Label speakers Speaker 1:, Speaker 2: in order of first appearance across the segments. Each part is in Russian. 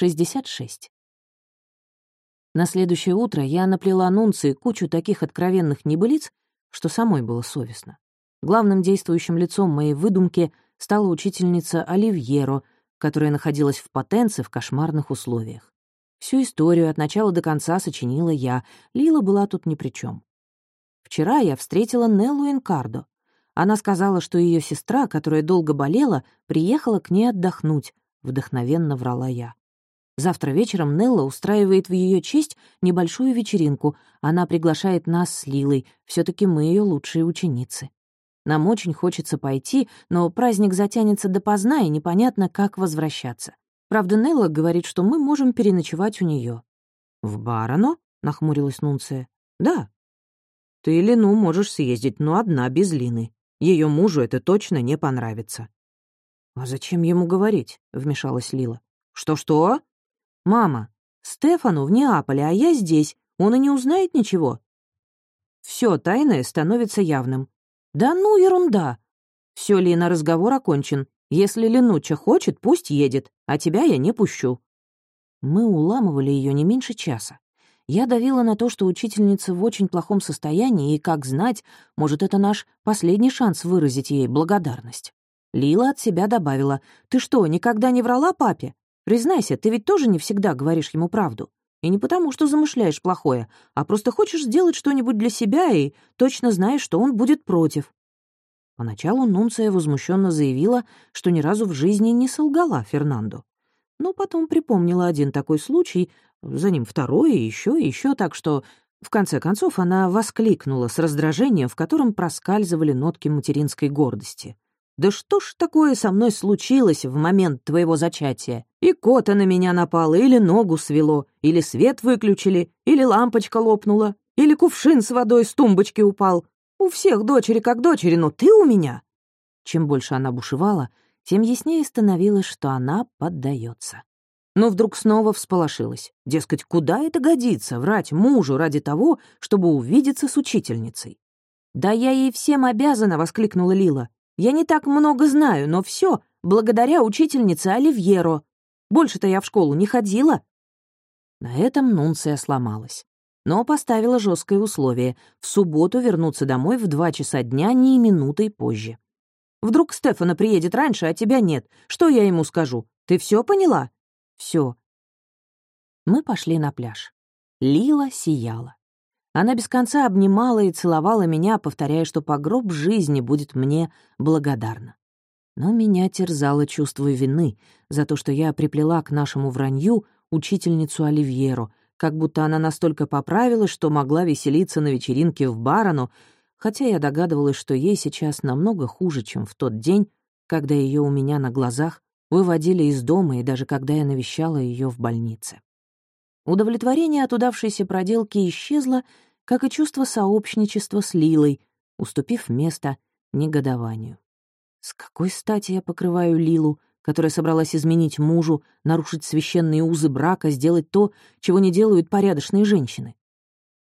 Speaker 1: 66. На следующее утро я наплела Нунции кучу таких откровенных небылиц, что самой было совестно. Главным действующим лицом моей выдумки стала учительница Оливьеро, которая находилась в потенце в кошмарных условиях. Всю историю от начала до конца сочинила я, Лила была тут ни при чем. Вчера я встретила Неллу Инкардо. Она сказала, что ее сестра, которая долго болела, приехала к ней отдохнуть, вдохновенно врала я. Завтра вечером Нелла устраивает в ее честь небольшую вечеринку. Она приглашает нас с Лилой. все таки мы ее лучшие ученицы. Нам очень хочется пойти, но праздник затянется допоздна, и непонятно, как возвращаться. Правда, Нелла говорит, что мы можем переночевать у нее. «В Барано?» — нахмурилась Нунция. «Да». «Ты, или ну можешь съездить, но одна, без Лины. Ее мужу это точно не понравится». «А зачем ему говорить?» — вмешалась Лила. «Что-что?» «Мама, Стефану в Неаполе, а я здесь. Он и не узнает ничего». Все тайное становится явным. «Да ну, ерунда!» Все, Лина, разговор окончен. Если Ленуча хочет, пусть едет, а тебя я не пущу». Мы уламывали ее не меньше часа. Я давила на то, что учительница в очень плохом состоянии, и, как знать, может, это наш последний шанс выразить ей благодарность. Лила от себя добавила, «Ты что, никогда не врала папе? Признайся, ты ведь тоже не всегда говоришь ему правду. И не потому, что замышляешь плохое, а просто хочешь сделать что-нибудь для себя и точно знаешь, что он будет против». Поначалу Нунция возмущенно заявила, что ни разу в жизни не солгала Фернандо. Но потом припомнила один такой случай, за ним второй, и еще и еще, так что, в конце концов, она воскликнула с раздражением, в котором проскальзывали нотки материнской гордости. Да что ж такое со мной случилось в момент твоего зачатия? И кота на меня напало, или ногу свело, или свет выключили, или лампочка лопнула, или кувшин с водой с тумбочки упал. У всех дочери как дочери, но ты у меня. Чем больше она бушевала, тем яснее становилось, что она поддается. Но вдруг снова всполошилась. Дескать, куда это годится, врать мужу ради того, чтобы увидеться с учительницей? «Да я ей всем обязана!» — воскликнула Лила. Я не так много знаю, но все благодаря учительнице Оливьеро. Больше-то я в школу не ходила». На этом Нунция сломалась, но поставила жесткое условие — в субботу вернуться домой в два часа дня, ни минутой позже. «Вдруг Стефана приедет раньше, а тебя нет. Что я ему скажу? Ты все поняла?» Все. Мы пошли на пляж. Лила сияла. Она без конца обнимала и целовала меня, повторяя, что по гроб жизни будет мне благодарна. Но меня терзало чувство вины за то, что я приплела к нашему вранью учительницу Оливьеру, как будто она настолько поправилась, что могла веселиться на вечеринке в Барону, хотя я догадывалась, что ей сейчас намного хуже, чем в тот день, когда ее у меня на глазах выводили из дома и даже когда я навещала ее в больнице. Удовлетворение от удавшейся проделки исчезло, как и чувство сообщничества с Лилой, уступив место негодованию. С какой стати я покрываю Лилу, которая собралась изменить мужу, нарушить священные узы брака, сделать то, чего не делают порядочные женщины?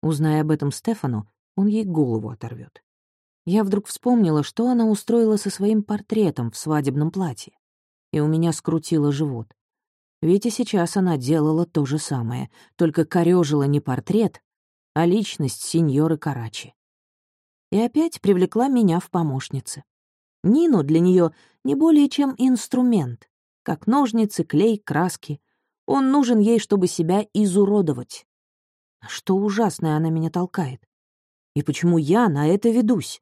Speaker 1: Узная об этом Стефану, он ей голову оторвет. Я вдруг вспомнила, что она устроила со своим портретом в свадебном платье, и у меня скрутило живот. Ведь и сейчас она делала то же самое, только корёжила не портрет, а личность сеньоры Карачи. И опять привлекла меня в помощницы. Нину для нее не более чем инструмент, как ножницы, клей, краски. Он нужен ей, чтобы себя изуродовать. Что ужасное она меня толкает. И почему я на это ведусь?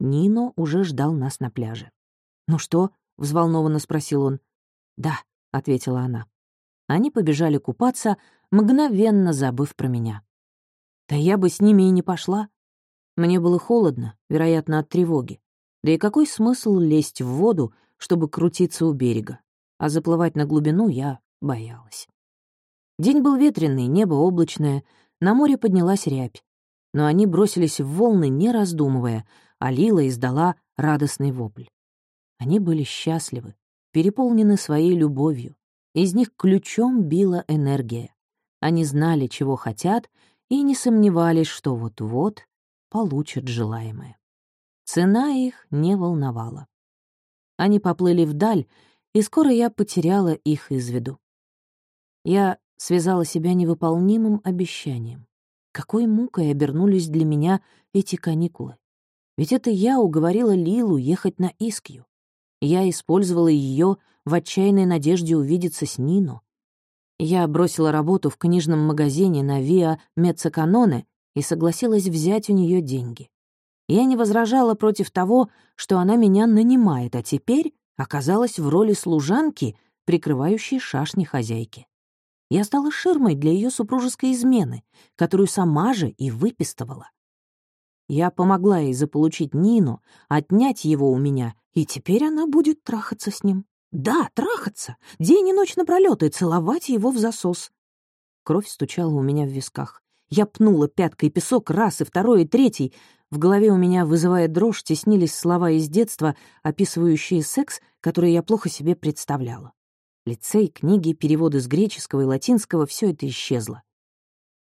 Speaker 1: Нино уже ждал нас на пляже. «Ну что?» — взволнованно спросил он. «Да», — ответила она. Они побежали купаться, мгновенно забыв про меня. Да я бы с ними и не пошла. Мне было холодно, вероятно, от тревоги. Да и какой смысл лезть в воду, чтобы крутиться у берега? А заплывать на глубину я боялась. День был ветреный, небо облачное, на море поднялась рябь. Но они бросились в волны, не раздумывая, а Лила издала радостный вопль. Они были счастливы, переполнены своей любовью. Из них ключом била энергия. Они знали, чего хотят, и не сомневались, что вот-вот получат желаемое. Цена их не волновала. Они поплыли вдаль, и скоро я потеряла их из виду. Я связала себя невыполнимым обещанием. Какой мукой обернулись для меня эти каникулы. Ведь это я уговорила Лилу ехать на Искью. Я использовала ее в отчаянной надежде увидеться с Нино. Я бросила работу в книжном магазине на Виа Меццаканоне и согласилась взять у нее деньги. Я не возражала против того, что она меня нанимает, а теперь оказалась в роли служанки, прикрывающей шашни хозяйки. Я стала ширмой для ее супружеской измены, которую сама же и выпистывала. Я помогла ей заполучить Нину, отнять его у меня, и теперь она будет трахаться с ним. Да, трахаться, день и ночь напролёт и целовать его в засос. Кровь стучала у меня в висках. Я пнула пяткой песок раз и второй, и третий. В голове у меня, вызывая дрожь, теснились слова из детства, описывающие секс, который я плохо себе представляла. Лицей, книги, переводы с греческого и латинского — все это исчезло.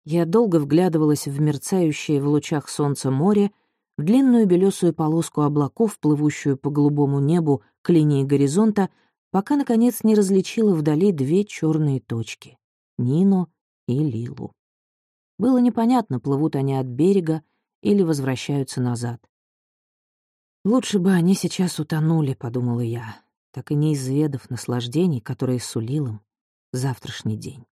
Speaker 1: Я долго вглядывалась в мерцающее в лучах солнца море, в длинную белесую полоску облаков, плывущую по голубому небу к линии горизонта, пока, наконец, не различила вдали две черные точки — Нино и Лилу. Было непонятно, плывут они от берега или возвращаются назад. «Лучше бы они сейчас утонули», — подумала я, так и не изведав наслаждений, которые сулил им завтрашний день.